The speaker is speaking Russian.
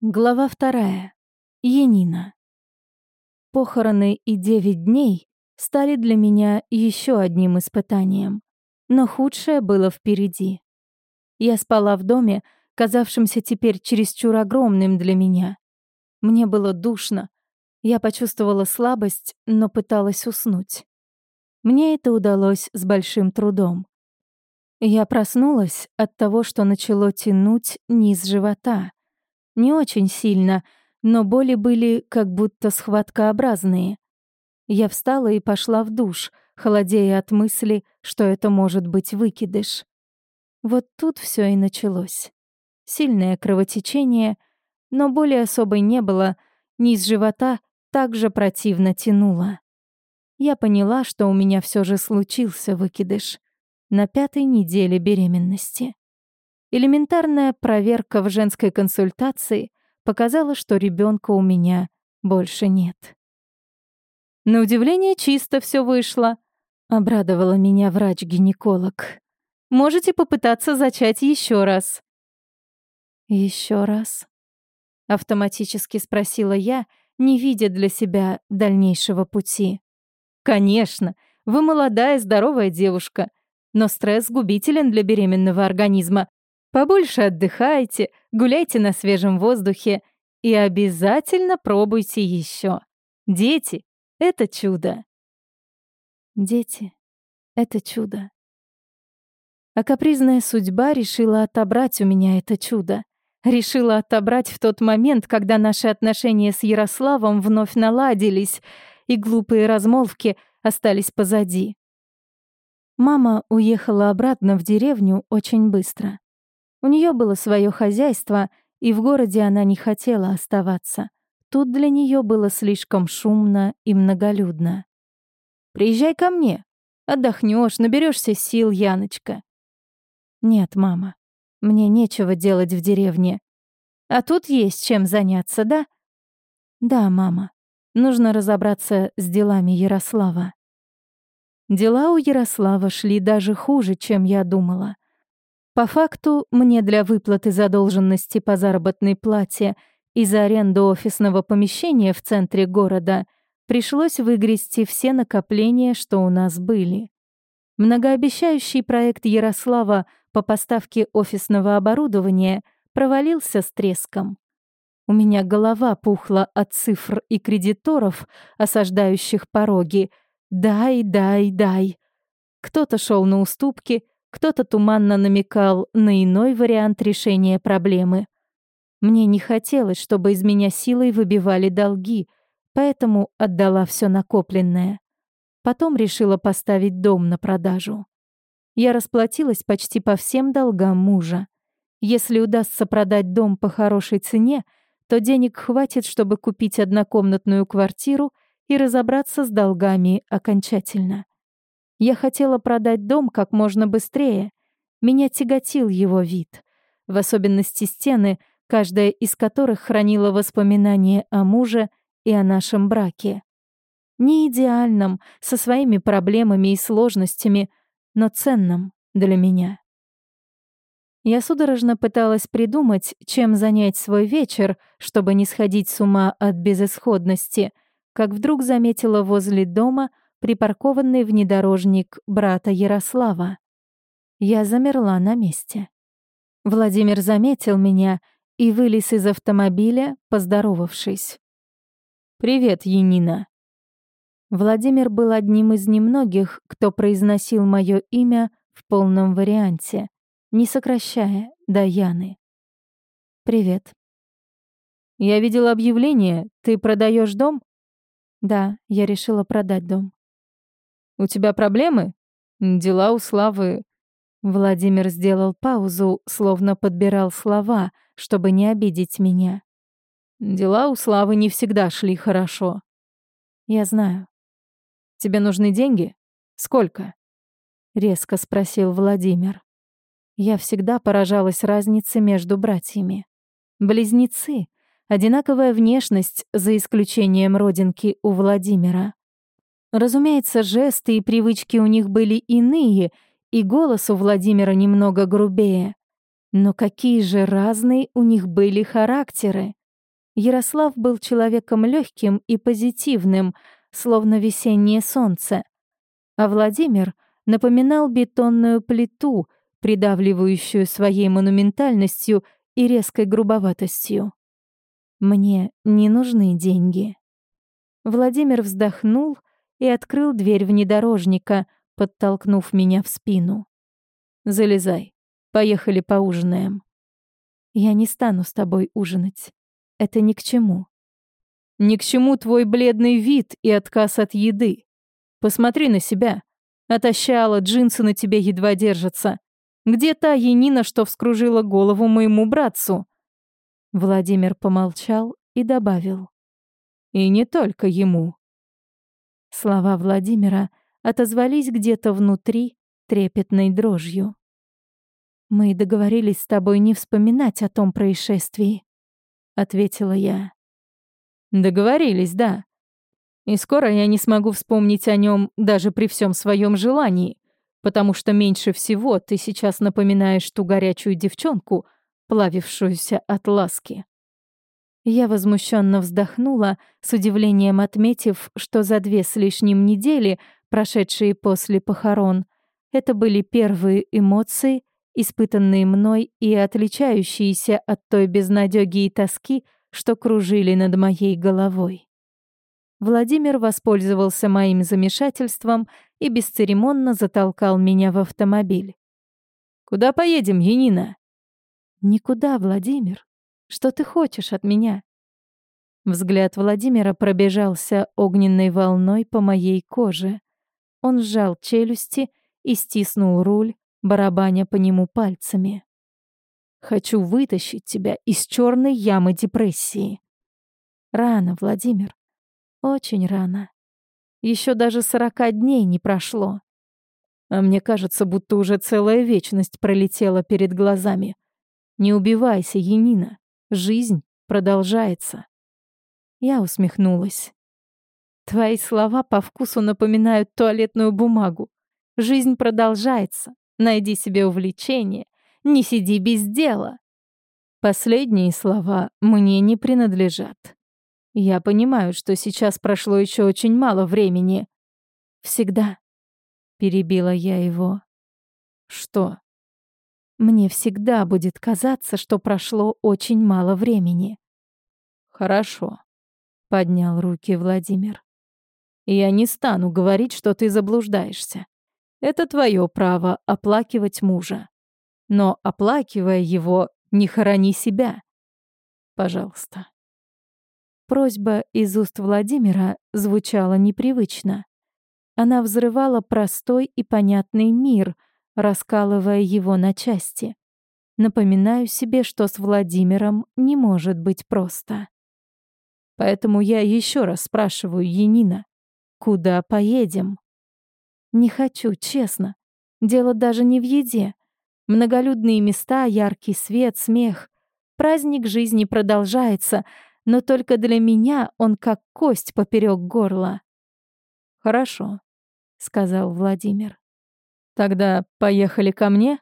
Глава вторая. Янина. Похороны и девять дней стали для меня еще одним испытанием. Но худшее было впереди. Я спала в доме, казавшемся теперь чересчур огромным для меня. Мне было душно. Я почувствовала слабость, но пыталась уснуть. Мне это удалось с большим трудом. Я проснулась от того, что начало тянуть низ живота — не очень сильно, но боли были как будто схваткообразные. Я встала и пошла в душ, холодея от мысли, что это может быть выкидыш. Вот тут все и началось. Сильное кровотечение, но боли особой не было, низ живота также противно тянуло. Я поняла, что у меня все же случился выкидыш на пятой неделе беременности. Элементарная проверка в женской консультации показала, что ребенка у меня больше нет. На удивление чисто все вышло, обрадовала меня врач-гинеколог. Можете попытаться зачать еще раз. Еще раз? Автоматически спросила я, не видя для себя дальнейшего пути. Конечно, вы молодая, здоровая девушка, но стресс губителен для беременного организма, Побольше отдыхайте, гуляйте на свежем воздухе и обязательно пробуйте еще. Дети — это чудо. Дети — это чудо. А капризная судьба решила отобрать у меня это чудо. Решила отобрать в тот момент, когда наши отношения с Ярославом вновь наладились, и глупые размолвки остались позади. Мама уехала обратно в деревню очень быстро. У нее было свое хозяйство, и в городе она не хотела оставаться. Тут для нее было слишком шумно и многолюдно. «Приезжай ко мне. Отдохнешь, наберешься сил, Яночка». «Нет, мама, мне нечего делать в деревне. А тут есть чем заняться, да?» «Да, мама. Нужно разобраться с делами Ярослава». Дела у Ярослава шли даже хуже, чем я думала. По факту, мне для выплаты задолженности по заработной плате и за аренду офисного помещения в центре города пришлось выгрести все накопления, что у нас были. Многообещающий проект Ярослава по поставке офисного оборудования провалился с треском. У меня голова пухла от цифр и кредиторов, осаждающих пороги. «Дай, дай, дай». Кто-то шел на уступки, кто-то туманно намекал на иной вариант решения проблемы. Мне не хотелось, чтобы из меня силой выбивали долги, поэтому отдала все накопленное. Потом решила поставить дом на продажу. Я расплатилась почти по всем долгам мужа. Если удастся продать дом по хорошей цене, то денег хватит, чтобы купить однокомнатную квартиру и разобраться с долгами окончательно. Я хотела продать дом как можно быстрее. Меня тяготил его вид. В особенности стены, каждая из которых хранила воспоминания о муже и о нашем браке. Не идеальном, со своими проблемами и сложностями, но ценным для меня. Я судорожно пыталась придумать, чем занять свой вечер, чтобы не сходить с ума от безысходности, как вдруг заметила возле дома — припаркованный внедорожник брата Ярослава. Я замерла на месте. Владимир заметил меня и вылез из автомобиля, поздоровавшись. «Привет, Янина». Владимир был одним из немногих, кто произносил мое имя в полном варианте, не сокращая до Яны. «Привет». «Я видел объявление. Ты продаешь дом?» «Да, я решила продать дом». У тебя проблемы? Дела у Славы...» Владимир сделал паузу, словно подбирал слова, чтобы не обидеть меня. «Дела у Славы не всегда шли хорошо». «Я знаю». «Тебе нужны деньги? Сколько?» Резко спросил Владимир. Я всегда поражалась разнице между братьями. Близнецы, одинаковая внешность, за исключением родинки у Владимира. Разумеется, жесты и привычки у них были иные, и голос у Владимира немного грубее. Но какие же разные у них были характеры. Ярослав был человеком легким и позитивным, словно весеннее солнце, а Владимир напоминал бетонную плиту, придавливающую своей монументальностью и резкой грубоватостью. Мне не нужны деньги. Владимир вздохнул и открыл дверь внедорожника, подтолкнув меня в спину. «Залезай. Поехали поужинаем». «Я не стану с тобой ужинать. Это ни к чему». «Ни к чему твой бледный вид и отказ от еды. Посмотри на себя. Отощала, джинсы на тебе едва держатся. Где та Енина, что вскружила голову моему братцу?» Владимир помолчал и добавил. «И не только ему». Слова Владимира отозвались где-то внутри трепетной дрожью. «Мы договорились с тобой не вспоминать о том происшествии», — ответила я. «Договорились, да. И скоро я не смогу вспомнить о нем даже при всем своем желании, потому что меньше всего ты сейчас напоминаешь ту горячую девчонку, плавившуюся от ласки». Я возмущенно вздохнула, с удивлением отметив, что за две с лишним недели, прошедшие после похорон, это были первые эмоции, испытанные мной и отличающиеся от той безнадёги и тоски, что кружили над моей головой. Владимир воспользовался моим замешательством и бесцеремонно затолкал меня в автомобиль. «Куда поедем, Янина?» «Никуда, Владимир. Что ты хочешь от меня?» Взгляд Владимира пробежался огненной волной по моей коже. Он сжал челюсти и стиснул руль, барабаня по нему пальцами. «Хочу вытащить тебя из черной ямы депрессии». «Рано, Владимир. Очень рано. Еще даже сорока дней не прошло. А мне кажется, будто уже целая вечность пролетела перед глазами. Не убивайся, Енина. Жизнь продолжается. Я усмехнулась. Твои слова по вкусу напоминают туалетную бумагу. Жизнь продолжается. Найди себе увлечение. Не сиди без дела. Последние слова мне не принадлежат. Я понимаю, что сейчас прошло еще очень мало времени. Всегда. Перебила я его. Что? Мне всегда будет казаться, что прошло очень мало времени. Хорошо, поднял руки Владимир. Я не стану говорить, что ты заблуждаешься. Это твое право оплакивать мужа. Но оплакивая его, не хорони себя. Пожалуйста. Просьба из уст Владимира звучала непривычно. Она взрывала простой и понятный мир — раскалывая его на части. Напоминаю себе, что с Владимиром не может быть просто. Поэтому я еще раз спрашиваю Енина, куда поедем? Не хочу, честно. Дело даже не в еде. Многолюдные места, яркий свет, смех. Праздник жизни продолжается, но только для меня он как кость поперек горла. «Хорошо», — сказал Владимир. Тогда поехали ко мне?